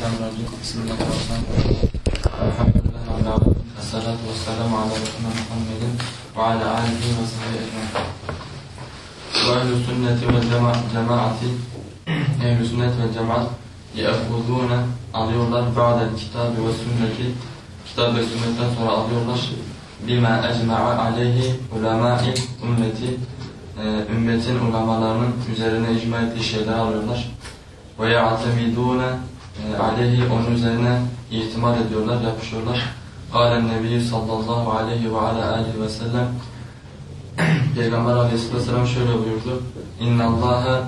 Mineşşeytanirracim. Bismillahirrahmanirrahim. Elhamdülillahi Rabbil alemin. Esselatu vesselamu ala Resulina Muhammedin ve ala alihi ve sahbihi ecmaîn. Ve ehl-i sünneti ve cema- cemaati ehl-i sünnet ve cemaat ye'khudûne alıyorlar ba'del kitabı ve sünneti kitap ve sünnetten sonra alıyorlar bima ecma'a aleyhi ulemâ'i ümmeti e, ümmetin ulamalarının üzerine icma ettiği şeyleri alıyorlar ve ya'temidûne e, aleyhi onun üzerine itimat ediyorlar, yapışıyorlar. Kâlen Nebi sallallahu aleyhi ve ala aleyhi ve sellem Peygamber aleyhisselam şöyle buyurdu. İnna Allaha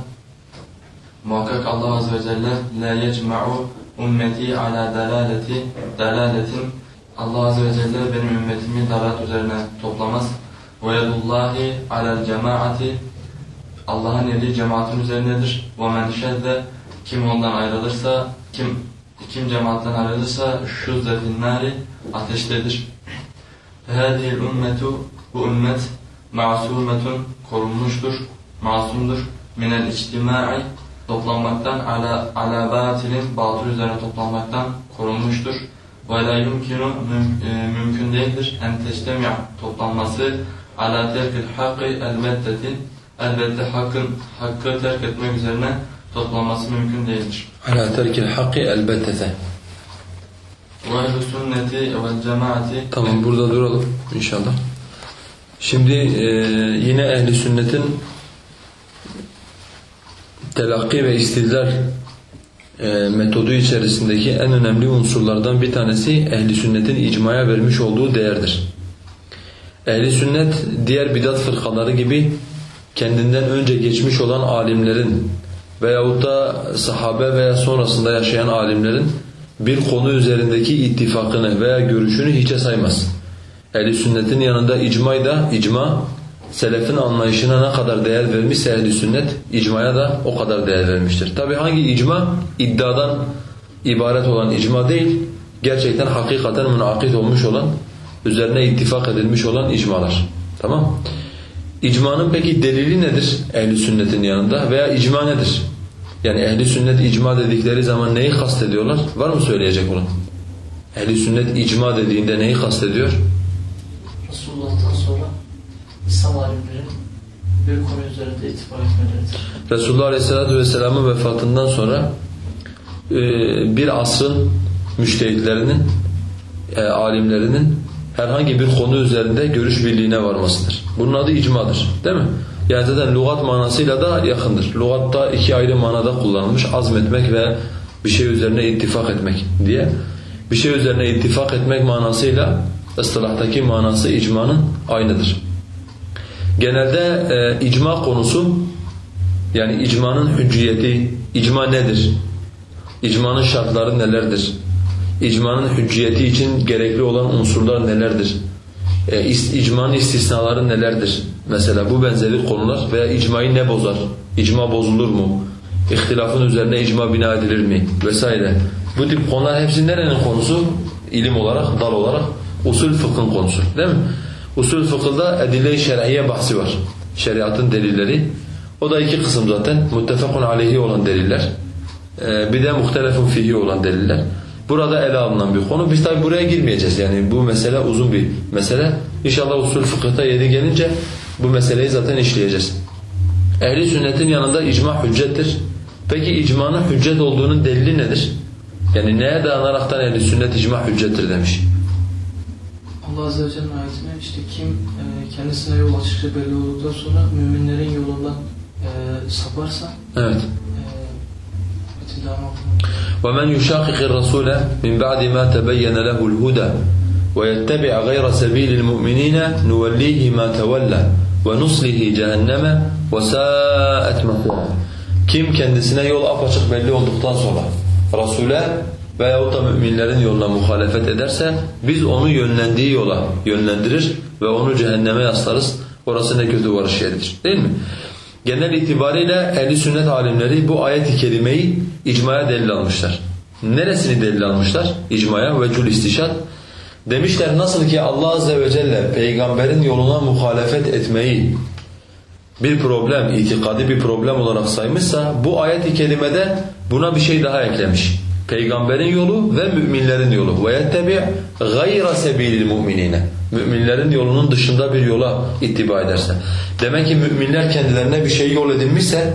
muhakkak Allah azze ve celle la yecma'u ümmeti ala dalaleti dalaletin Allah azze ve celle benim ümmetimi dalalet üzerine toplamaz. Ve yedullahi alel cemaati Allah'ın eli cemaatin üzerindedir. Ve men şedde kim ondan ayrılırsa, kim kim cemaatten ayrılırsa şu nari ateştedir. Hâzihil ümmetu bu ümmet masumetun korunmuştur, masumdur. Minel içtimai toplanmaktan ala, ala batilin batıl üzerine toplanmaktan korunmuştur. Ve la yumkinu e, mümkün değildir en teştemi'a toplanması ala terkil hakkı elbettetin elbette hakkın hakkı terk etmek üzerine toplanması mümkün değildir. Ala terkil hakkı elbette. Ve ehl-i sünneti ve cemaati Tamam burada duralım inşallah. Şimdi e, yine ehli sünnetin telakki ve istidlal e, metodu içerisindeki en önemli unsurlardan bir tanesi ehli sünnetin icmaya vermiş olduğu değerdir. Ehli sünnet diğer bidat fırkaları gibi kendinden önce geçmiş olan alimlerin veyahut da sahabe veya sonrasında yaşayan alimlerin bir konu üzerindeki ittifakını veya görüşünü hiçe saymaz. Ehli sünnetin yanında icmayı da icma selefin anlayışına ne kadar değer vermişse ehli sünnet icmaya da o kadar değer vermiştir. Tabi hangi icma iddiadan ibaret olan icma değil, gerçekten hakikaten münakit olmuş olan, üzerine ittifak edilmiş olan icmalar. Tamam? İcmanın peki delili nedir ehli sünnetin yanında veya icma nedir? Yani ehli sünnet icma dedikleri zaman neyi kastediyorlar? Var mı söyleyecek olan? Ehli sünnet icma dediğinde neyi kastediyor? Resulullah'tan sonra İslam alimlerin bir konu üzerinde ittifak etmeleridir. Resulullah Aleyhisselatü Vesselam'ın vefatından sonra e, bir asrın müştehitlerinin, e, alimlerinin herhangi bir konu üzerinde görüş birliğine varmasıdır. Bunun adı icmadır. Değil mi? Yani zaten lügat manasıyla da yakındır. Lügatta iki ayrı manada kullanılmış. Azmetmek ve bir şey üzerine ittifak etmek diye. Bir şey üzerine ittifak etmek manasıyla ıstilahtaki manası icmanın aynıdır. Genelde e, icma konusu yani icmanın hücciyeti, icma nedir? İcmanın şartları nelerdir? İcmanın hücciyeti için gerekli olan unsurlar nelerdir? E, is- icmanın istisnaları nelerdir? Mesela bu benzeri konular veya icmayı ne bozar? İcma bozulur mu? İhtilafın üzerine icma bina edilir mi? Vesaire. Bu tip konular hepsi nerenin konusu? İlim olarak, dal olarak usul fıkhın konusu. Değil mi? Usul fıkıhda edille-i şer'iye bahsi var. Şeriatın delilleri. O da iki kısım zaten. Muttefakun aleyhi olan deliller. Ee, bir de muhtelefun fihi olan deliller. Burada ele alınan bir konu. Biz tabi buraya girmeyeceğiz. Yani bu mesele uzun bir mesele. İnşallah usul fıkıhta yedi gelince bu meseleyi zaten işleyeceğiz. Ehli sünnetin yanında icma hüccettir. Peki icmanın hüccet olduğunun delili nedir? Yani neye dayanaraktan ehli sünnet icma hüccettir demiş. Allah Azze ve Celle'nin ayetine işte kim e, kendisine yol açıkça belli olduktan sonra müminlerin yolundan e, saparsa Evet. ومن يشاقق الرسول من بعد ما تبين له الهدى ويتبع غير سبيل المؤمنين نوليه ما تولى ونصله جهنم وساءت مصيرا Kim kendisine yol apaçık belli olduktan sonra Resul'e veyahut da müminlerin yoluna muhalefet ederse biz onu yönlendiği yola yönlendirir ve onu cehenneme yaslarız. Orası ne kötü varış yeridir. Değil mi? Genel itibariyle ehli sünnet alimleri bu ayet-i kerimeyi icmaya delil almışlar. Neresini delil almışlar? İcmaya vecul istişat. Demişler nasıl ki Allah azze ve celle peygamberin yoluna muhalefet etmeyi bir problem, itikadi bir problem olarak saymışsa bu ayet-i kerimede buna bir şey daha eklemiş. Peygamberin yolu ve müminlerin yolu. Yettebi gayra sebilil mu'minine. Müminlerin yolunun dışında bir yola ittiba ederse. Demek ki müminler kendilerine bir şey yol edinmişse,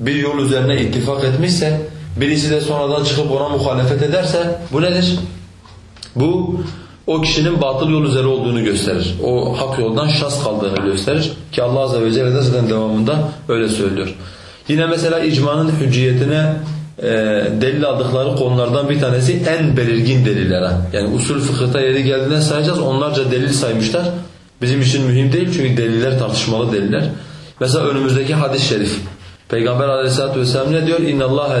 bir yol üzerine ittifak etmişse, birisi de sonradan çıkıp ona muhalefet ederse bu nedir? Bu o kişinin batıl yol üzere olduğunu gösterir. O hak yoldan şas kaldığını gösterir ki Allah azze ve celle de zaten devamında öyle söylüyor. Yine mesela icmanın hücciyetine e, delil aldıkları konulardan bir tanesi en belirgin deliller. ha. Yani usul fıkıhta yeri geldiğinde sayacağız. Onlarca delil saymışlar. Bizim için mühim değil çünkü deliller tartışmalı deliller. Mesela önümüzdeki hadis-i şerif. Peygamber Aleyhisselatü vesselam ne diyor?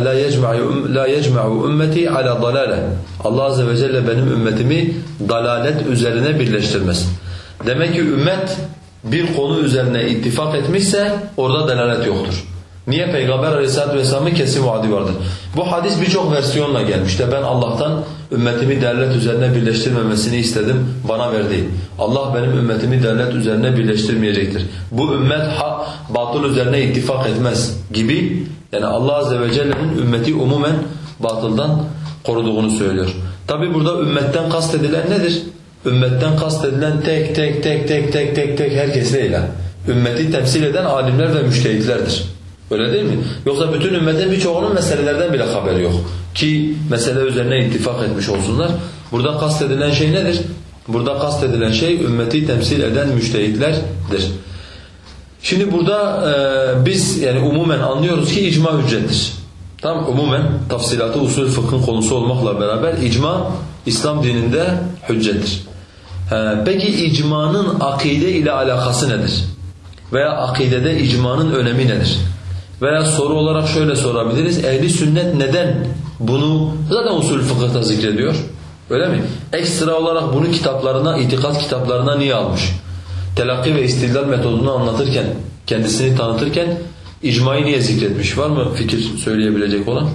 La yecma'u la yecma'u ümmeti ala dalale. Allah azze ve celle benim ümmetimi dalalet üzerine birleştirmez. Demek ki ümmet bir konu üzerine ittifak etmişse orada dalalet yoktur. Niye? Peygamber Aleyhisselatü vesselamın kesin vaadi vardır. Bu hadis birçok versiyonla gelmiş. De ben Allah'tan ümmetimi derlet üzerine birleştirmemesini istedim, bana verdi. Allah benim ümmetimi derlet üzerine birleştirmeyecektir. Bu ümmet ha, batıl üzerine ittifak etmez gibi. Yani Allah Azze ve Celle'nin ümmeti umumen batıldan koruduğunu söylüyor. Tabi burada ümmetten kastedilen nedir? Ümmetten kastedilen tek tek tek tek tek tek tek herkes değil. Ümmeti temsil eden alimler ve müştehitlerdir. Öyle değil mi? Yoksa bütün ümmetin birçoğunun meselelerden bile haberi yok. Ki mesele üzerine ittifak etmiş olsunlar. Burada kastedilen şey nedir? Burada kastedilen şey ümmeti temsil eden müştehitlerdir. Şimdi burada e, biz yani umumen anlıyoruz ki icma hüccettir. Tamam umumen tafsilatı usul fıkhın konusu olmakla beraber icma İslam dininde hüccettir. E, peki icmanın akide ile alakası nedir? Veya akidede icmanın önemi nedir? Veya soru olarak şöyle sorabiliriz. Ehli sünnet neden bunu zaten usul fıkıhta zikrediyor? Öyle mi? Ekstra olarak bunu kitaplarına, itikat kitaplarına niye almış? Telakki ve istidlal metodunu anlatırken, kendisini tanıtırken icmayı niye zikretmiş? Var mı fikir söyleyebilecek olan?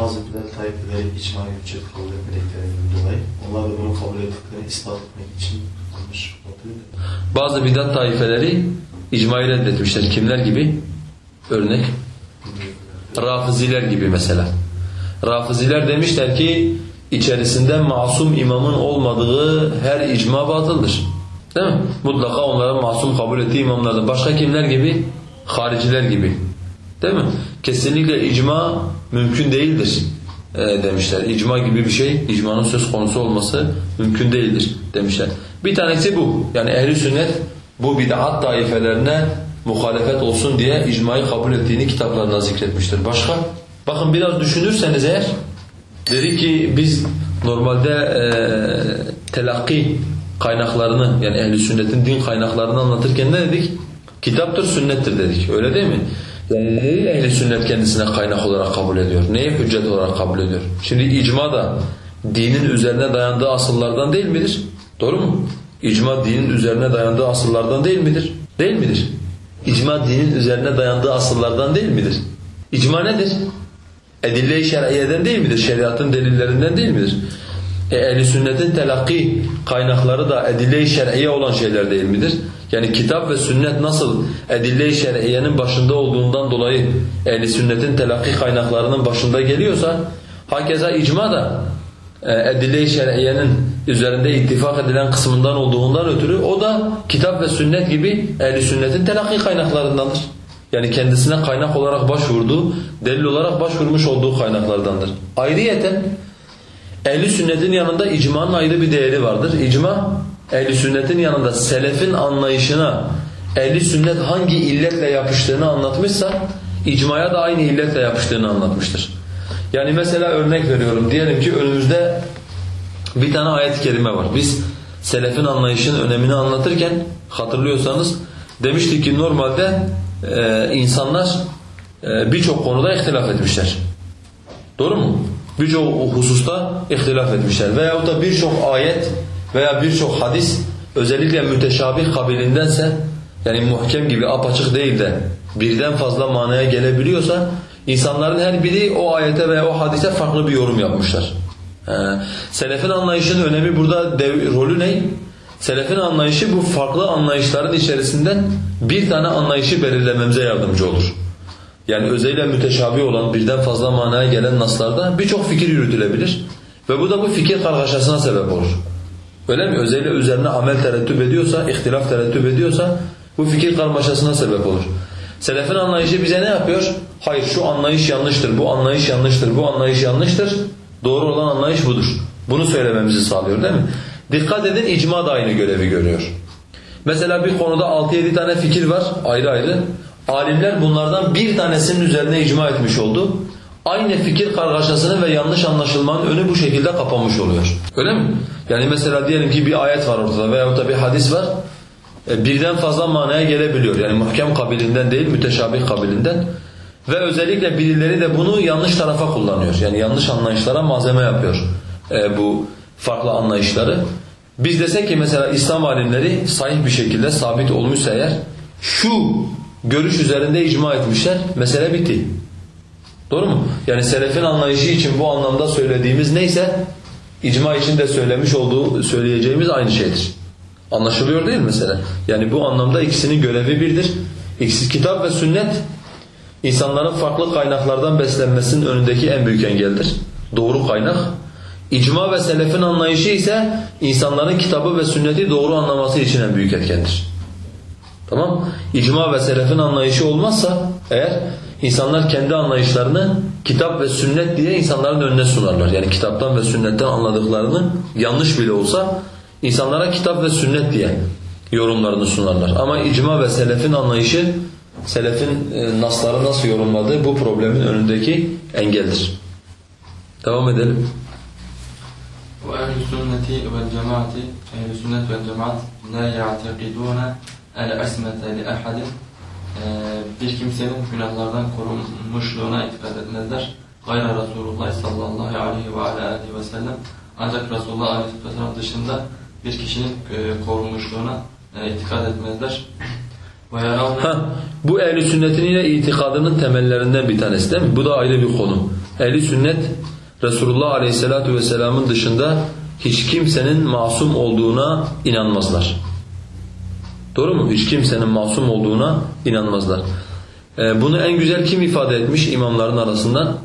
Bazı bidat tayfeleri icma hüccet kabul etmediklerinden dolayı onlar da bunu kabul ettiklerini ispat etmek için olabilir. Bazı bidat taifeleri icmayı reddetmişler. Kimler gibi? Örnek. Rafiziler gibi mesela. Rafiziler demişler ki içerisinde masum imamın olmadığı her icma batıldır. Değil mi? Mutlaka onların masum kabul ettiği imamlardır. Başka kimler gibi? Hariciler gibi. Değil mi? Kesinlikle icma mümkün değildir e, demişler. İcma gibi bir şey, icmanın söz konusu olması mümkün değildir demişler. Bir tanesi bu. Yani ehli sünnet bu bid'at taifelerine muhalefet olsun diye icmayı kabul ettiğini kitaplarına zikretmiştir. Başka? Bakın biraz düşünürseniz eğer dedi ki biz normalde e, telakki kaynaklarını yani ehli sünnetin din kaynaklarını anlatırken ne dedik? Kitaptır, sünnettir dedik. Öyle değil mi? Yani neyi sünnet kendisine kaynak olarak kabul ediyor? Neyi hüccet olarak kabul ediyor? Şimdi icma da dinin üzerine dayandığı asıllardan değil midir? Doğru mu? İcma dinin üzerine dayandığı asıllardan değil midir? Değil midir? İcma dinin üzerine dayandığı asıllardan değil midir? İcma nedir? Edille-i şer'iyeden değil midir? Şeriatın delillerinden değil midir? E, Ehl-i sünnetin telakki kaynakları da edille-i şer'iye olan şeyler değil midir? Yani kitap ve sünnet nasıl edille-i şer'iyenin başında olduğundan dolayı ehl-i sünnetin telakki kaynaklarının başında geliyorsa hakeza icma da e, edille-i şer'iyenin üzerinde ittifak edilen kısmından olduğundan ötürü o da kitap ve sünnet gibi ehl-i sünnetin telakki kaynaklarındandır. Yani kendisine kaynak olarak başvurduğu, delil olarak başvurmuş olduğu kaynaklardandır. Ayrıyeten ehli sünnetin yanında icmanın ayrı bir değeri vardır. İcma ehli sünnetin yanında selefin anlayışına ehli sünnet hangi illetle yapıştığını anlatmışsa icmaya da aynı illetle yapıştığını anlatmıştır. Yani mesela örnek veriyorum. Diyelim ki önümüzde bir tane ayet-i kerime var. Biz selefin anlayışının önemini anlatırken hatırlıyorsanız demiştik ki normalde e, insanlar e, birçok konuda ihtilaf etmişler. Doğru mu? Birçok hususta ihtilaf etmişler. Veyahut da birçok ayet veya birçok hadis özellikle müteşabih kabilindense yani muhkem gibi apaçık değil de birden fazla manaya gelebiliyorsa insanların her biri o ayete veya o hadise farklı bir yorum yapmışlar. Ee, selefin anlayışının önemi burada dev, rolü ne? Selefin anlayışı bu farklı anlayışların içerisinden bir tane anlayışı belirlememize yardımcı olur. yani özeyle müteşabih olan birden fazla manaya gelen naslarda birçok fikir yürütülebilir. Ve bu da bu fikir kargaşasına sebep olur. Öyle mi? Özellikle üzerine amel terettüp ediyorsa, ihtilaf terettüp ediyorsa bu fikir karmaşasına sebep olur. Selefin anlayışı bize ne yapıyor? Hayır şu anlayış yanlıştır, bu anlayış yanlıştır, bu anlayış yanlıştır. Doğru olan anlayış budur. Bunu söylememizi sağlıyor değil mi? Dikkat edin icma da aynı görevi görüyor. Mesela bir konuda 6-7 tane fikir var ayrı ayrı. Alimler bunlardan bir tanesinin üzerine icma etmiş oldu. Aynı fikir kargaşasını ve yanlış anlaşılmanın önü bu şekilde kapanmış oluyor. Öyle mi? Yani mesela diyelim ki bir ayet var ortada veyahut da bir hadis var. E, birden fazla manaya gelebiliyor. Yani muhkem kabilinden değil, müteşabih kabilinden. Ve özellikle birileri de bunu yanlış tarafa kullanıyor. Yani yanlış anlayışlara malzeme yapıyor e, bu farklı anlayışları. Biz desek ki mesela İslam alimleri sahih bir şekilde sabit olmuşsa eğer şu görüş üzerinde icma etmişler, mesele bitti. Doğru mu? Yani selefin anlayışı için bu anlamda söylediğimiz neyse icma için de söylemiş olduğu söyleyeceğimiz aynı şeydir. Anlaşılıyor değil mi mesela? Yani bu anlamda ikisinin görevi birdir. İkisi kitap ve sünnet insanların farklı kaynaklardan beslenmesinin önündeki en büyük engeldir. Doğru kaynak. İcma ve selefin anlayışı ise insanların kitabı ve sünneti doğru anlaması için en büyük etkendir. Tamam? İcma ve selefin anlayışı olmazsa eğer insanlar kendi anlayışlarını kitap ve sünnet diye insanların önüne sunarlar. Yani kitaptan ve sünnetten anladıklarını yanlış bile olsa insanlara kitap ve sünnet diye yorumlarını sunarlar. Ama icma ve selefin anlayışı selefin e, nasları nasıl yorumladığı bu problemin önündeki engeldir. Devam edelim. وأهل السنة والجماعة أهل السنة والجماعة لا يعتقدون العصمة لأحد Ee, bir kimsenin günahlardan korunmuşluğuna itikad etmezler. Gayra Resulullah sallallahu aleyhi ve aleyhi ve sellem ancak Resulullah aleyhi ve sellem dışında bir kişinin e, korunmuşluğuna e, itikad etmezler. Ha, bu ehli sünnetin yine itikadının temellerinden bir tanesi değil mi? Bu da ayrı bir konu. Ehli sünnet Resulullah Aleyhisselatü Vesselam'ın dışında hiç kimsenin masum olduğuna inanmazlar. Doğru mu? Hiç kimsenin masum olduğuna inanmazlar. Ee, bunu en güzel kim ifade etmiş imamların arasından?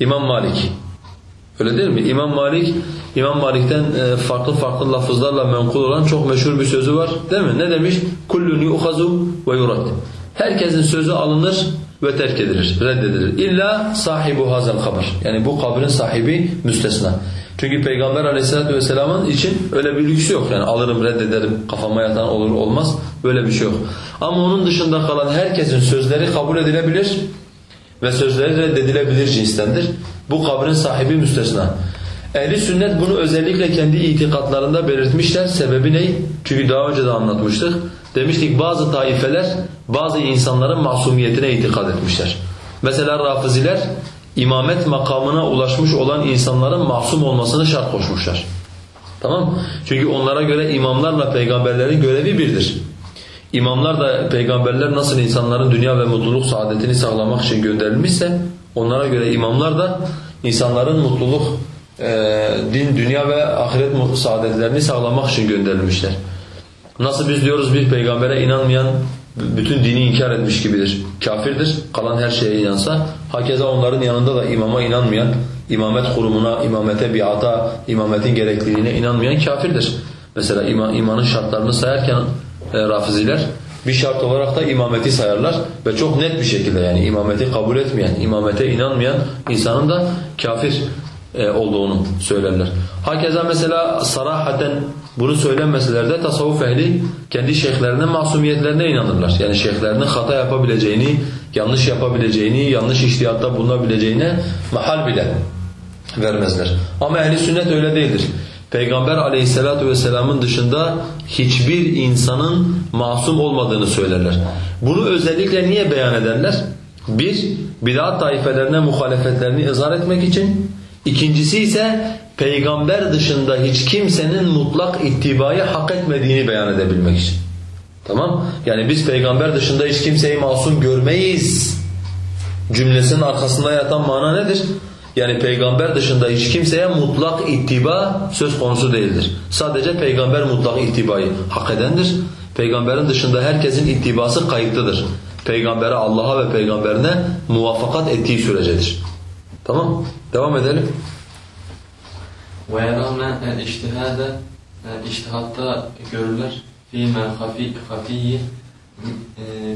İmam Malik. Öyle değil mi? İmam Malik, İmam Malik'ten e, farklı farklı lafızlarla menkul olan çok meşhur bir sözü var. Değil mi? Ne demiş? Kullun yu'khazu ve yurad. Herkesin sözü alınır ve terk edilir, reddedilir. İlla sahibu hazel kabr. Yani bu kabrin sahibi müstesna. Çünkü Peygamber aleyhissalatu vesselamın için öyle bir lüksü yok. Yani alırım reddederim kafama yatan olur olmaz böyle bir şey yok. Ama onun dışında kalan herkesin sözleri kabul edilebilir ve sözleri reddedilebilir cinstendir. Bu kabrin sahibi müstesna. Ehli sünnet bunu özellikle kendi itikatlarında belirtmişler. Sebebi ne? Çünkü daha önce de anlatmıştık. Demiştik bazı taifeler bazı insanların masumiyetine itikad etmişler. Mesela rafiziler imamet makamına ulaşmış olan insanların masum olmasını şart koşmuşlar. Tamam? Çünkü onlara göre imamlarla peygamberlerin görevi birdir. İmamlar da peygamberler nasıl insanların dünya ve mutluluk saadetini sağlamak için gönderilmişse onlara göre imamlar da insanların mutluluk, din, dünya ve ahiret saadetlerini sağlamak için gönderilmişler. Nasıl biz diyoruz bir peygambere inanmayan bütün dini inkar etmiş gibidir. Kafirdir. Kalan her şeye inansa. Hakeza onların yanında da imama inanmayan, imamet kurumuna, imamete biata, imametin gerekliliğine inanmayan kafirdir. Mesela iman, imanın şartlarını sayarken e, rafiziler bir şart olarak da imameti sayarlar ve çok net bir şekilde yani imameti kabul etmeyen, imamete inanmayan insanın da kafir e, olduğunu söylerler. Hakeza mesela sarahaten bunu söylenmeseler de tasavvuf ehli kendi şeyhlerinin masumiyetlerine inanırlar. Yani şeyhlerinin hata yapabileceğini, yanlış yapabileceğini, yanlış iştihatta bulunabileceğine mahal bile vermezler. Ama ehli sünnet öyle değildir. Peygamber aleyhissalatu vesselamın dışında hiçbir insanın masum olmadığını söylerler. Bunu özellikle niye beyan ederler? Bir, bid'at taifelerine muhalefetlerini izah etmek için. İkincisi ise peygamber dışında hiç kimsenin mutlak ittibayı hak etmediğini beyan edebilmek için. Tamam? Yani biz peygamber dışında hiç kimseyi masum görmeyiz. Cümlesinin arkasında yatan mana nedir? Yani peygamber dışında hiç kimseye mutlak ittiba söz konusu değildir. Sadece peygamber mutlak ittibayı hak edendir. Peygamberin dışında herkesin ittibası kayıtlıdır. peygambere, Allah'a ve peygamberine muvaffakat ettiği sürecedir. Tamam? Devam edelim. ويرون الاجتهاد اجتهادta görürler فيما خفي خفي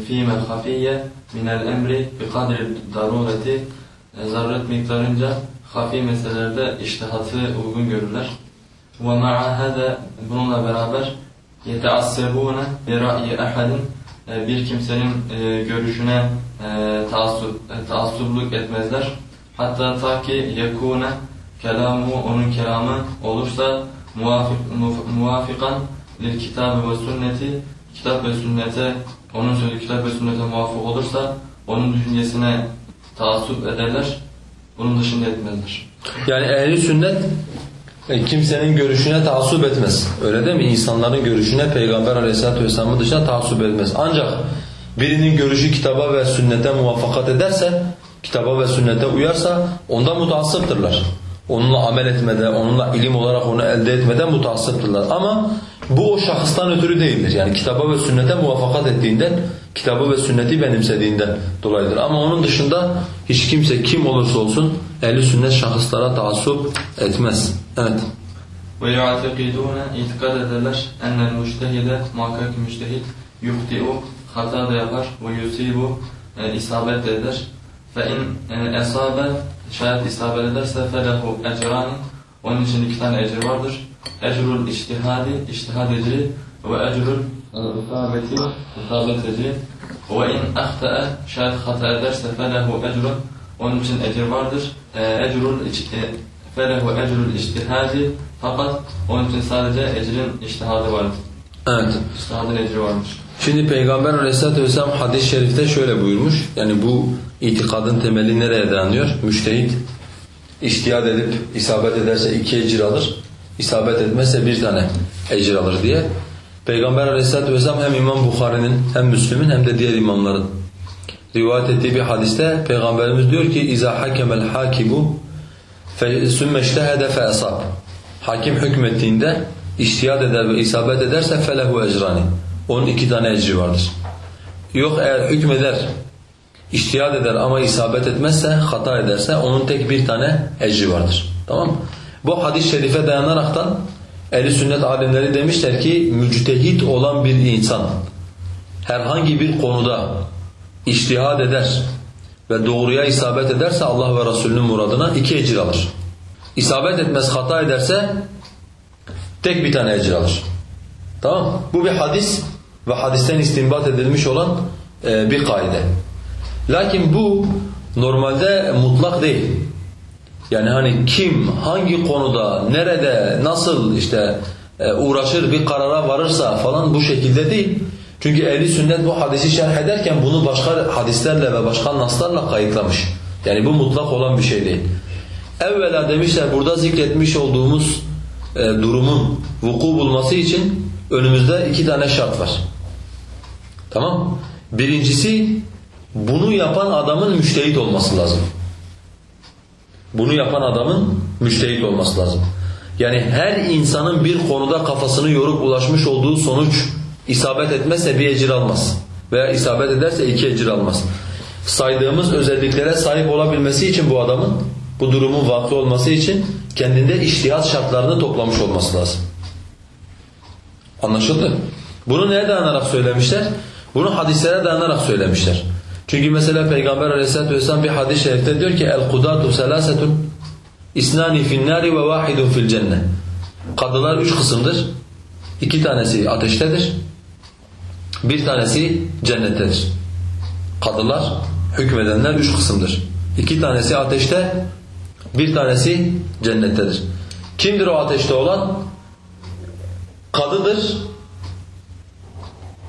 فيما خفي من الأمر بقدر الضرورة zaruret miktarınca hafi meselelerde iştihatı uygun görürler. ومع هذا bununla beraber يتعصبون برأي أحد bir kimsenin e, görüşüne e, taassup, e, taassubluk etmezler. Hatta ta ki yekune kelamu onun kelamı olursa muvafik, muvafikan lil kitabı ve sünneti kitap ve sünnete onun sözü kitap ve sünnete muvafık olursa onun düşüncesine taassup ederler. Bunun dışında etmezler. Yani ehli sünnet e, kimsenin görüşüne taassup etmez. Öyle değil mi? İnsanların görüşüne Peygamber Aleyhisselatü Vesselam'ın dışında taassup etmez. Ancak birinin görüşü kitaba ve sünnete muvaffakat ederse, kitaba ve sünnete uyarsa onda mutaassıptırlar. Onunla amel etmede, onunla ilim olarak onu elde etmede mutaassıptırlar. Ama bu o şahıstan ötürü değildir. Yani kitaba ve sünnete muvaffakat ettiğinden, kitabı ve sünneti benimsediğinden dolayıdır. Ama onun dışında hiç kimse kim olursa olsun ehli sünnet şahıslara taassup etmez. Evet. Ve yu'atikidûne itikad ederler ennel müştehide muhakkak müştehid yuhti'u hata da yapar ve yusibu e, isabet de eder. E, esabe şayet isabet ederse felehu ecrani onun için iki tane ecir vardır. Ecrul iştihadi iştihad ecri ve ecrul isabeti isabet ecri in ahta'a şayet hata ederse felehu ecrun onun için ecir vardır. E, ecrul iç- e, felehu ecrul iştihadi fakat onun için sadece ecrin iştihadı vardır. Evet. İştihadın ecri vardır. Şimdi Peygamber Aleyhisselatü Vesselam hadis-i şerifte şöyle buyurmuş. Yani bu itikadın temeli nereye dayanıyor? Müştehit iştihad edip isabet ederse iki ecir alır. İsabet etmezse bir tane ecir alır diye. Peygamber Aleyhisselatü Vesselam hem İmam Bukhari'nin hem Müslüm'ün hem de diğer imamların rivayet ettiği bir hadiste Peygamberimiz diyor ki اِذَا حَكَمَ الْحَاكِبُ ثُمَّ اجْتَهَدَ فَأَصَابَ Hakim hükmettiğinde iştihad eder ve isabet ederse felehu ecrani. onun iki tane ecri vardır. Yok eğer hükmeder, iştihad eder ama isabet etmezse, hata ederse onun tek bir tane ecri vardır. Tamam mı? Bu hadis-i şerife dayanaraktan ehl sünnet alimleri demişler ki müctehit olan bir insan herhangi bir konuda iştihad eder ve doğruya isabet ederse Allah ve Resulünün muradına iki ecir alır. İsabet etmez hata ederse tek bir tane ecir alır. Tamam Bu bir hadis ve hadisten istinbat edilmiş olan e, bir kaide. Lakin bu normalde mutlak değil. Yani hani kim, hangi konuda, nerede, nasıl işte e, uğraşır bir karara varırsa falan bu şekilde değil. Çünkü ehli sünnet bu hadisi şerh ederken bunu başka hadislerle ve başka naslarla kayıtlamış. Yani bu mutlak olan bir şey değil. Evvela demişler burada zikretmiş olduğumuz e, durumun vuku bulması için önümüzde iki tane şart var. Tamam Birincisi bunu yapan adamın müştehit olması lazım. Bunu yapan adamın müştehit olması lazım. Yani her insanın bir konuda kafasını yorup ulaşmış olduğu sonuç isabet etmezse bir ecir almaz. Veya isabet ederse iki ecir almaz. Saydığımız özelliklere sahip olabilmesi için bu adamın, bu durumun vakı olması için kendinde iştihat şartlarını toplamış olması lazım. Anlaşıldı? Bunu neye dayanarak söylemişler? Bunu hadislere dayanarak söylemişler. Çünkü mesela Peygamber Aleyhisselatü Vesselam bir hadis-i şerifte diyor ki el-kudatu selasetun isnani fin nari ve vahidun fil cennet. Kadılar üç kısımdır. İki tanesi ateştedir. Bir tanesi cennettedir. Kadılar, hükmedenler üç kısımdır. İki tanesi ateşte, bir tanesi cennettedir. Kimdir o ateşte olan? Kadıdır.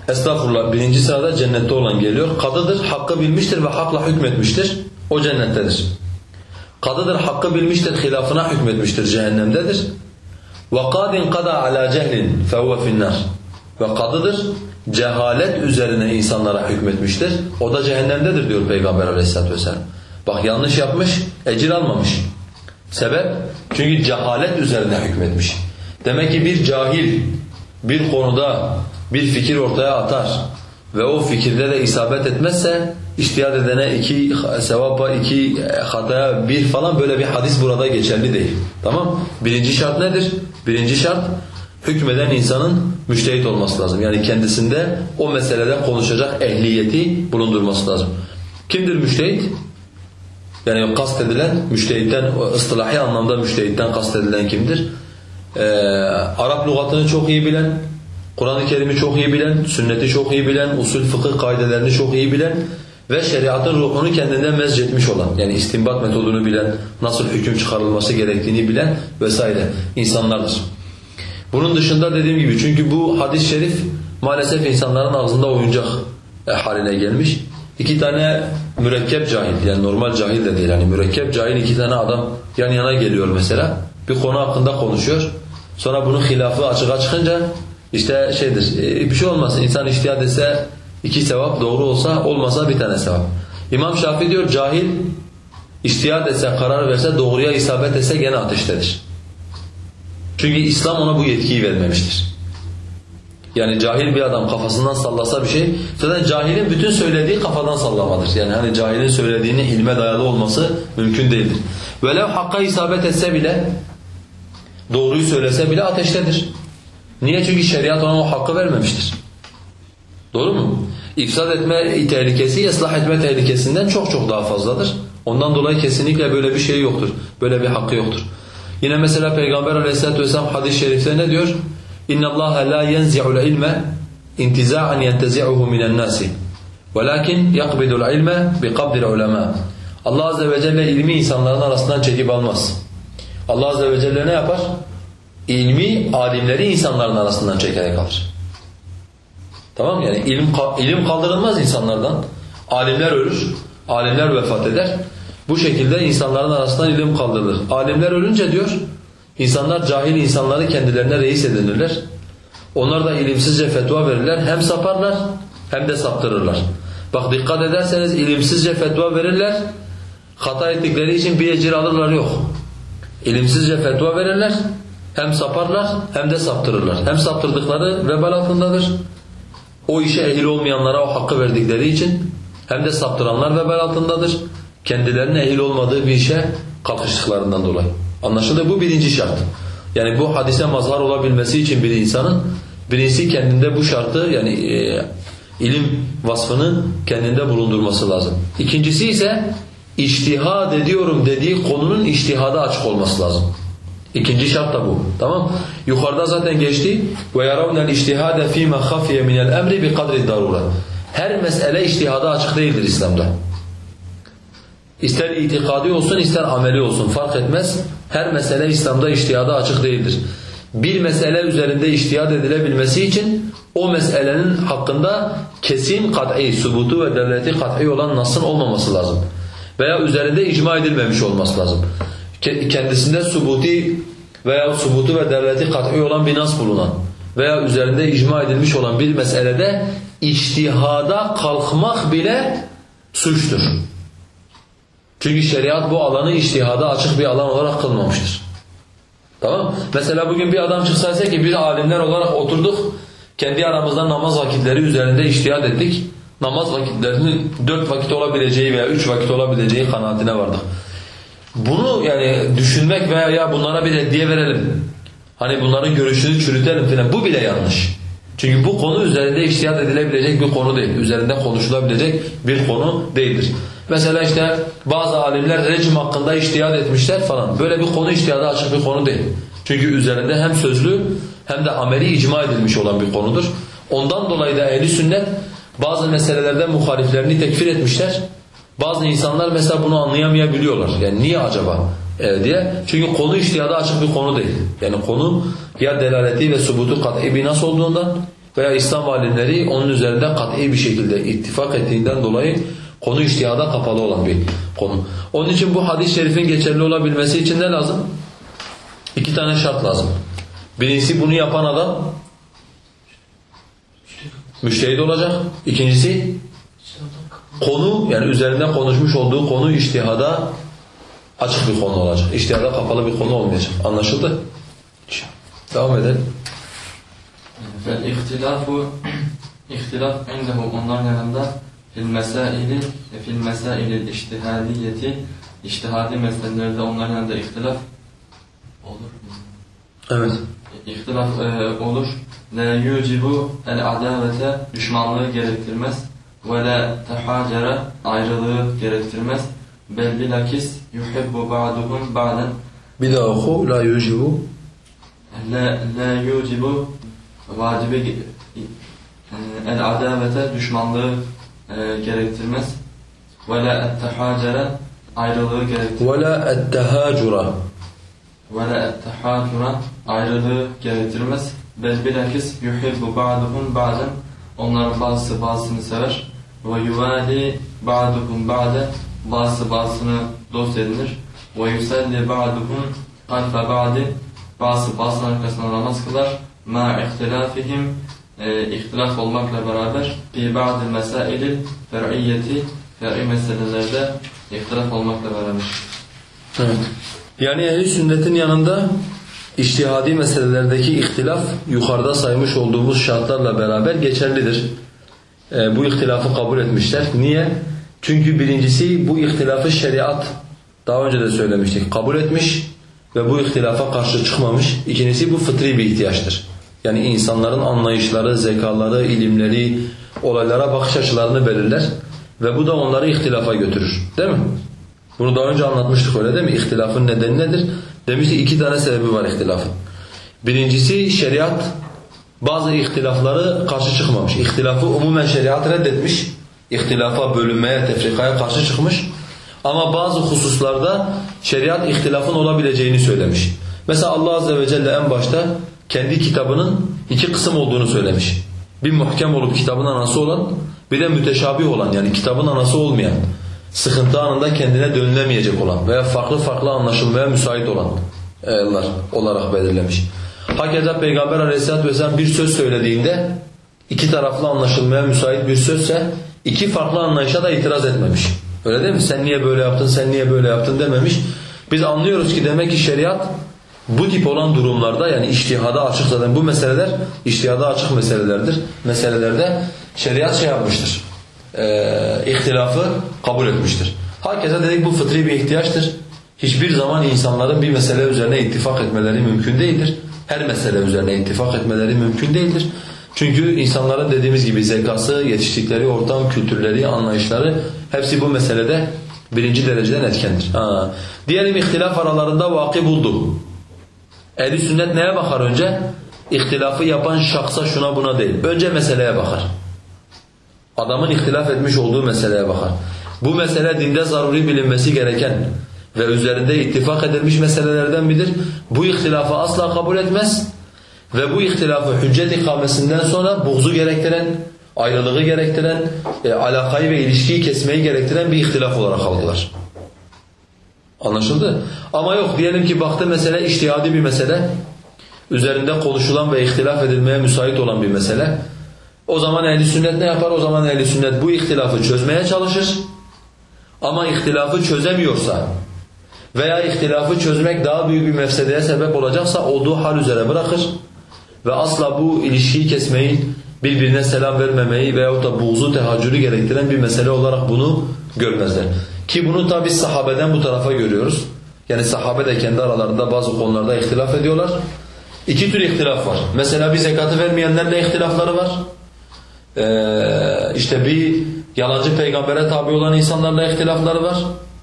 Estağfurullah birinci sırada cennette olan geliyor. Kadıdır, hakkı bilmiştir ve hakla hükmetmiştir. O cennettedir. Kadıdır, hakkı bilmiştir, hilafına hükmetmiştir, cehennemdedir. وَقَادٍ قَدَى عَلَى جَهْلٍ فَهُوَ فِي النَّارِ Ve kadıdır, cehalet üzerine insanlara hükmetmiştir. O da cehennemdedir diyor Peygamber aleyhissalatu vesselam. Bak yanlış yapmış, ecir almamış. Sebep? Çünkü cehalet üzerine hükmetmiş. Demek ki bir cahil bir konuda bir fikir ortaya atar ve o fikirde de isabet etmezse iştihad edene iki sevapa, iki hataya bir falan böyle bir hadis burada geçerli değil. Tamam? Birinci şart nedir? Birinci şart hükmeden insanın müştehit olması lazım. Yani kendisinde o meselede konuşacak ehliyeti bulundurması lazım. Kimdir müştehit? Yani kastedilen müştehitten, ıstılahi anlamda müştehitten kastedilen kimdir? Ee, Arap lügatını çok iyi bilen, Kur'an-ı Kerim'i çok iyi bilen, sünneti çok iyi bilen, usul fıkıh kaidelerini çok iyi bilen ve şeriatın ruhunu kendinden mezcetmiş olan, yani istinbat metodunu bilen, nasıl hüküm çıkarılması gerektiğini bilen vesaire insanlardır. Bunun dışında dediğim gibi çünkü bu hadis-i şerif maalesef insanların ağzında oyuncak e, haline gelmiş. İki tane mürekkep cahil yani normal cahil de değil yani mürekkep cahil iki tane adam yan yana geliyor mesela bir konu hakkında konuşuyor. Sonra bunun hilafı açığa çıkınca işte şeydir e, bir şey olmaz insan iştihad etse iki sevap doğru olsa olmasa bir tane sevap. İmam Şafii diyor cahil iştihad etse karar verse doğruya isabet etse gene ateştedir. Çünkü İslam ona bu yetkiyi vermemiştir. Yani cahil bir adam kafasından sallasa bir şey, zaten cahilin bütün söylediği kafadan sallamadır. Yani hani cahilin söylediğini ilme dayalı olması mümkün değildir. Velev hakka isabet etse bile, doğruyu söylese bile ateştedir. Niye? Çünkü şeriat ona o hakkı vermemiştir. Doğru mu? İfsad etme tehlikesi, ıslah etme tehlikesinden çok çok daha fazladır. Ondan dolayı kesinlikle böyle bir şey yoktur. Böyle bir hakkı yoktur. Yine mesela Peygamber aleyhissalatu vesselam hadis-i şerifte ne diyor? اِنَّ اللّٰهَ لَا يَنْزِعُ الْعِلْمَ اِنْتِزَاعًا يَنْتَزِعُهُ مِنَ النَّاسِ وَلَكِنْ يَقْبِدُ الْعِلْمَ بِقَبْدِ الْعُلَمَاءِ Allah azze ve celle ilmi insanların arasından çekip almaz. Allah azze ve celle ne yapar? İlmi alimleri insanların arasından çekerek alır. Tamam yani ilim, ilim kaldırılmaz insanlardan. Alimler ölür, alimler vefat eder. Bu şekilde insanların arasından ilim kaldırılır. Alimler ölünce diyor, insanlar cahil insanları kendilerine reis edinirler. Onlar da ilimsizce fetva verirler. Hem saparlar hem de saptırırlar. Bak dikkat ederseniz ilimsizce fetva verirler. Hata ettikleri için bir ecir alırlar yok. İlimsizce fetva verirler. Hem saparlar hem de saptırırlar. Hem saptırdıkları vebal altındadır. O işe ehil olmayanlara o hakkı verdikleri için hem de saptıranlar vebal altındadır kendilerine ehil olmadığı bir işe kalkıştıklarından dolayı. Anlaşıldı bu birinci şart. Yani bu hadise mazhar olabilmesi için bir insanın birincisi kendinde bu şartı yani e, ilim vasfını kendinde bulundurması lazım. İkincisi ise iştihad ediyorum dediği konunun iştihada açık olması lazım. İkinci şart da bu. Tamam? Yukarıda zaten geçti. Ve yaravnel iştihade fîme hafiye minel emri bi kadri darura. Her mesele iştihada açık değildir İslam'da. İster itikadi olsun ister ameli olsun fark etmez. Her mesele İslam'da iştihada açık değildir. Bir mesele üzerinde iştihad edilebilmesi için o meselenin hakkında kesin kat'i, subutu ve devleti kat'i olan nasın olmaması lazım. Veya üzerinde icma edilmemiş olması lazım. Kendisinde subuti veya subutu ve devleti kat'i olan bir nas bulunan veya üzerinde icma edilmiş olan bir meselede iştihada kalkmak bile suçtur. Çünkü şeriat bu alanı iştihada açık bir alan olarak kılmamıştır. Tamam Mesela bugün bir adam çıksaysa ki bir alimler olarak oturduk, kendi aramızda namaz vakitleri üzerinde iştihad ettik. Namaz vakitlerinin dört vakit olabileceği veya üç vakit olabileceği kanaatine vardık. Bunu yani düşünmek veya ya bunlara bir hediye verelim. Hani bunların görüşünü çürütelim falan bu bile yanlış. Çünkü bu konu üzerinde iştihad edilebilecek bir konu değil. Üzerinde konuşulabilecek bir konu değildir. Mesela işte bazı alimler rejim hakkında iştihad etmişler falan. Böyle bir konu iştihada açık bir konu değil. Çünkü üzerinde hem sözlü hem de ameli icma edilmiş olan bir konudur. Ondan dolayı da ehli sünnet bazı meselelerde muhaliflerini tekfir etmişler. Bazı insanlar mesela bunu anlayamayabiliyorlar. Yani niye acaba e, diye. Çünkü konu iştihada açık bir konu değil. Yani konu ya delaleti ve subutu kat'i bir nas olduğundan veya İslam alimleri onun üzerinde kat'i bir şekilde ittifak ettiğinden dolayı Konu iştihada kapalı olan bir konu. Onun için bu hadis-i şerifin geçerli olabilmesi için ne lazım? İki tane şart lazım. Birincisi bunu yapan adam müştehid olacak. İkincisi konu yani üzerinde konuşmuş olduğu konu iştihada açık bir konu olacak. İştihada kapalı bir konu olmayacak. Anlaşıldı? Devam edelim. Vel ihtilafu ihtilaf indehu onların yanında fil mesaili fil mesaili iştihadiyeti iştihadi meselelerde onların yanında ihtilaf olur mu? Evet. İhtilaf e, olur. Ne yucibu el adavete düşmanlığı gerektirmez. Ve la tehacere ayrılığı gerektirmez. Bel bilakis yuhibbu ba'duhum ba'den Bir daha oku. La yujibu. la, la yucibu vacibe e, el adavete düşmanlığı e, gerektirmez. Ve la tehacere ayrılığı gerektirmez. Ve la ettehacura. Ve la ettehâtura ayrılığı gerektirmez. Bel bilakis yuhibbu ba'duhum ba'den onların bazısı bazısını sever. Ve yuvali ba'duhum ba'de bazısı bazısını dost edinir. Ve yusalli ba'duhum halfe ba'di bazısı bazısının arkasına namaz kılar. Ma ihtilafihim e, ihtilaf olmakla beraber fi ba'dil mesailil fer'iyyeti fer'i meselelerde ihtilaf olmakla beraber. Evet. Yani ehl sünnetin yanında iştihadi meselelerdeki ihtilaf yukarıda saymış olduğumuz şartlarla beraber geçerlidir. Ee, bu ihtilafı kabul etmişler. Niye? Çünkü birincisi bu ihtilafı şeriat daha önce de söylemiştik kabul etmiş ve bu ihtilafa karşı çıkmamış. İkincisi bu fıtri bir ihtiyaçtır. Yani insanların anlayışları, zekaları, ilimleri, olaylara bakış açılarını belirler ve bu da onları ihtilafa götürür. Değil mi? Bunu daha önce anlatmıştık öyle değil mi? İhtilafın nedeni nedir? Demiştik iki tane sebebi var ihtilafın. Birincisi şeriat bazı ihtilafları karşı çıkmamış. İhtilafı umumen şeriat reddetmiş. İhtilafa, bölünmeye, tefrikaya karşı çıkmış. Ama bazı hususlarda şeriat ihtilafın olabileceğini söylemiş. Mesela Allah Azze ve Celle en başta kendi kitabının iki kısım olduğunu söylemiş. Bir muhkem olup kitabın anası olan, bir de müteşabih olan yani kitabın anası olmayan sıkıntı anında kendine dönülemeyecek olan veya farklı farklı anlaşılmaya müsait olan ayetler olarak belirlemiş. Hakeza Peygamber aleyhissalatü vesselam bir söz söylediğinde iki taraflı anlaşılmaya müsait bir sözse iki farklı anlayışa da itiraz etmemiş. Öyle değil mi? Sen niye böyle yaptın, sen niye böyle yaptın dememiş. Biz anlıyoruz ki demek ki şeriat bu tip olan durumlarda yani iştihada açık zaten bu meseleler iştihada açık meselelerdir. Meselelerde şeriat şey yapmıştır e, ihtilafı kabul etmiştir. Hakeza dedik bu fıtri bir ihtiyaçtır. Hiçbir zaman insanların bir mesele üzerine ittifak etmeleri mümkün değildir. Her mesele üzerine ittifak etmeleri mümkün değildir. Çünkü insanların dediğimiz gibi zekası, yetiştikleri ortam, kültürleri, anlayışları hepsi bu meselede birinci dereceden etkendir. Ha. Diyelim ihtilaf aralarında vakı buldu. Ehli sünnet neye bakar önce? İhtilafı yapan şahsa şuna buna değil. Önce meseleye bakar. Adamın ihtilaf etmiş olduğu meseleye bakar. Bu mesele dinde zaruri bilinmesi gereken ve üzerinde ittifak edilmiş meselelerden midir? Bu ihtilafı asla kabul etmez ve bu ihtilafı hüccet ikamesinden sonra buğzu gerektiren, ayrılığı gerektiren, e, alakayı ve ilişkiyi kesmeyi gerektiren bir ihtilaf olarak algılar. Anlaşıldı? Ama yok diyelim ki baktı mesele iştihadi bir mesele, üzerinde konuşulan ve ihtilaf edilmeye müsait olan bir mesele. O zaman ehli sünnet ne yapar? O zaman ehli sünnet bu ihtilafı çözmeye çalışır. Ama ihtilafı çözemiyorsa veya ihtilafı çözmek daha büyük bir mefsedeye sebep olacaksa olduğu hal üzere bırakır ve asla bu ilişkiyi kesmeyi, birbirine selam vermemeyi veyahut da buğzu tehaccürü gerektiren bir mesele olarak bunu görmezler. Ki bunu tabi sahabeden bu tarafa görüyoruz. Yani sahabe de kendi aralarında bazı konularda ihtilaf ediyorlar. İki tür ihtilaf var. Mesela bir zekatı vermeyenlerle ihtilafları var. Ee, işte bir yalancı peygambere tabi olan insanlarla ihtilafları var.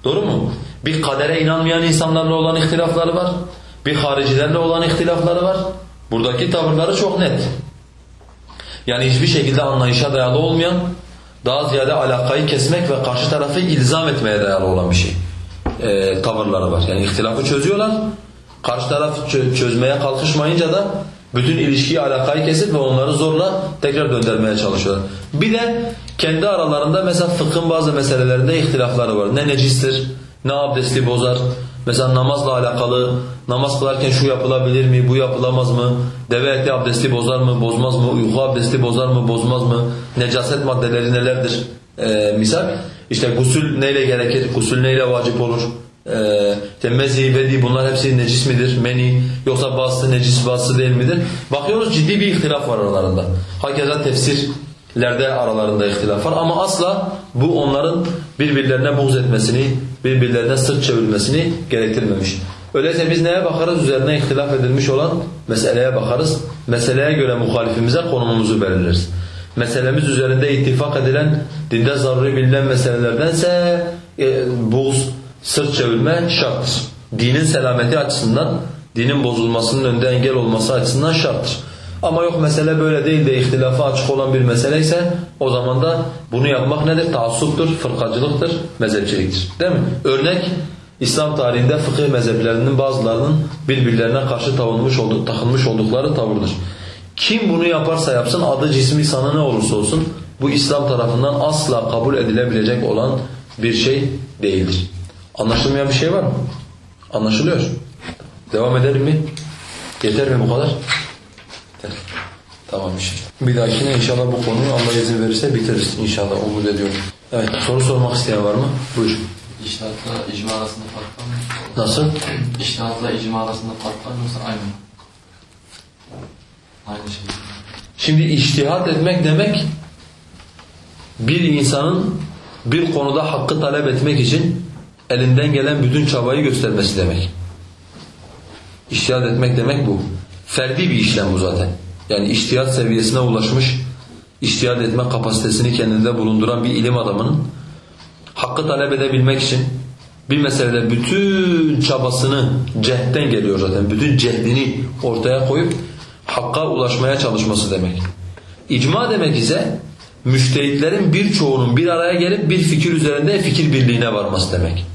Doğru mu? Bir kadere inanmayan insanlarla olan ihtilafları var. Bir haricilerle olan ihtilafları var. Buradaki tavırları çok net. Yani hiçbir şekilde anlayışa dayalı olmayan, daha ziyade alakayı kesmek ve karşı tarafı ilzam etmeye dayalı olan bir şey. Ee, tavırları var. Yani ihtilafı çözüyorlar. Karşı taraf çözmeye kalkışmayınca da bütün ilişkiyi, alakayı kesip ve onları zorla tekrar döndürmeye çalışıyorlar. Bir de kendi aralarında mesela fıkhın bazı meselelerinde ihtilafları var. Ne necistir, ne abdesti bozar. Mesela namazla alakalı, namaz kılarken şu yapılabilir mi, bu yapılamaz mı? Deve eti abdesti bozar mı, bozmaz mı? Uyku abdesti bozar mı, bozmaz mı? Necaset maddeleri nelerdir? Ee, misal, işte gusül neyle gerekir, gusül neyle vacip olur? Ee, işte mezi, vedi bunlar hepsi necis midir, meni yoksa bazısı necis bazısı değil midir? Bakıyoruz ciddi bir ihtilaf var aralarında. Hakeza tefsir lerde aralarında ihtilaf var ama asla bu onların birbirlerine buğz etmesini, birbirlerine sırt çevirmesini gerektirmemiş. Öyleyse biz neye bakarız? Üzerine ihtilaf edilmiş olan meseleye bakarız. Meseleye göre muhalifimize konumumuzu belirleriz. Meselemiz üzerinde ittifak edilen, dinde zaruri bilinen meselelerdense e, buğz, sırt çevirme şarttır. Dinin selameti açısından, dinin bozulmasının önünde engel olması açısından şarttır. Ama yok mesele böyle değil de ihtilafa açık olan bir mesele ise o zaman da bunu yapmak nedir? Taassuptur, fırkacılıktır, mezhepçiliktir. Değil mi? Örnek İslam tarihinde fıkıh mezheplerinin bazılarının birbirlerine karşı tavunmuş olduk, takılmış oldukları tavırdır. Kim bunu yaparsa yapsın adı cismi sana ne olursa olsun bu İslam tarafından asla kabul edilebilecek olan bir şey değildir. Anlaşılmayan bir şey var mı? Anlaşılıyor. Devam edelim mi? Yeter mi bu kadar? Tamam inşallah. Bir dahakine inşallah bu konuyu Allah izin verirse bitiririz inşallah umut ediyorum. Evet soru sormak isteyen var mı? Buyur. İştihatla icma arasında fark var mı? Nasıl? İştihatla icma arasında fark var mı yoksa aynı mı? Aynı şey. Şimdi içtihat etmek demek bir insanın bir konuda hakkı talep etmek için elinden gelen bütün çabayı göstermesi demek. İçtihat etmek demek bu. Ferdi bir işlem bu zaten. Yani içtihat seviyesine ulaşmış, içtihat etme kapasitesini kendinde bulunduran bir ilim adamının hakkı talep edebilmek için bir meselede bütün çabasını cehden geliyor zaten. Bütün cehdini ortaya koyup hakka ulaşmaya çalışması demek. İcma demek ise müştehitlerin birçoğunun bir araya gelip bir fikir üzerinde fikir birliğine varması demek.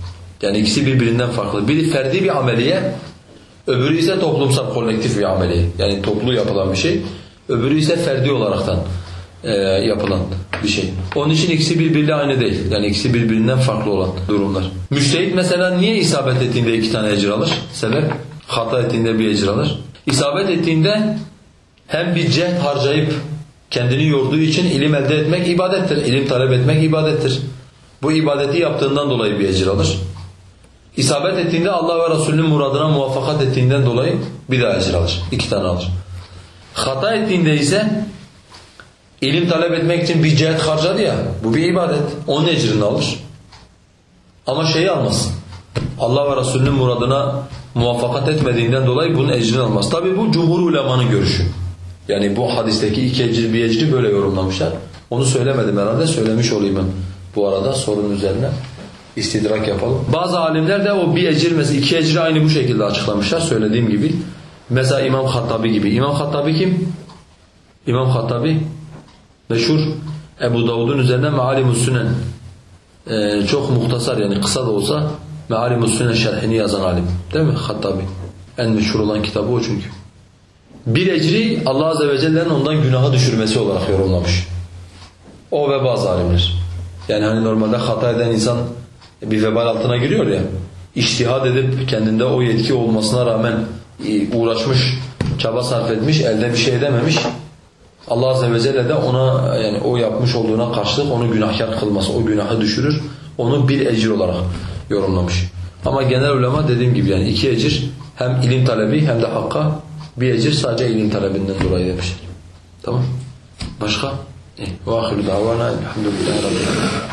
Yani ikisi birbirinden farklı. Biri ferdi bir ameliye, öbürü ise toplumsal kolektif bir ameliye. Yani toplu yapılan bir şey. Öbürü ise ferdi olaraktan e, yapılan bir şey. Onun için ikisi birbiriyle aynı değil. Yani ikisi birbirinden farklı olan durumlar. Müştehit mesela niye isabet ettiğinde iki tane ecir alır? Sebep? Hata ettiğinde bir ecir alır. İsabet ettiğinde hem bir cehd harcayıp kendini yorduğu için ilim elde etmek ibadettir. İlim talep etmek ibadettir. Bu ibadeti yaptığından dolayı bir ecir alır. İsabet ettiğinde Allah ve Resulünün muradına muvaffakat ettiğinden dolayı bir daha ecir alır. İki tane alır. Hata ettiğinde ise ilim talep etmek için bir cehd harcadı ya, bu bir ibadet. Onun ecrini alır. Ama şeyi almaz. Allah ve Resulünün muradına muvaffakat etmediğinden dolayı bunun ecrini almaz. Tabi bu cumhur ulemanın görüşü. Yani bu hadisteki iki ecri bir ecri böyle yorumlamışlar. Onu söylemedim herhalde, söylemiş olayım ben bu arada sorunun üzerine. İstidrak yapalım. Bazı alimler de o bir ecir mesela iki ecri aynı bu şekilde açıklamışlar söylediğim gibi. Mesela İmam Hattabi gibi. İmam Hattabi kim? İmam Hattabi meşhur Ebu Davud'un üzerine Mealimus Sünen ee, çok muhtasar yani kısa da olsa Mealimus Sünen şerhini yazan alim. Değil mi? Hattabi. En meşhur olan kitabı o çünkü. Bir ecri Allah Azze ve Celle'nin ondan günaha düşürmesi olarak yorumlamış. O ve bazı alimler. Yani hani normalde hata eden insan bir vebal altına giriyor ya. İçtihad edip kendinde o yetki olmasına rağmen e, uğraşmış, çaba sarf etmiş, elde bir şey edememiş. Allah Azze ve Celle de ona yani o yapmış olduğuna karşılık onu günahkar kılması, o günahı düşürür. Onu bir ecir olarak yorumlamış. Ama genel ulema dediğim gibi yani iki ecir hem ilim talebi hem de hakka bir ecir sadece ilim talebinden dolayı demişler. Tamam. Başka? Davana elhamdülillahi rabbil alemin.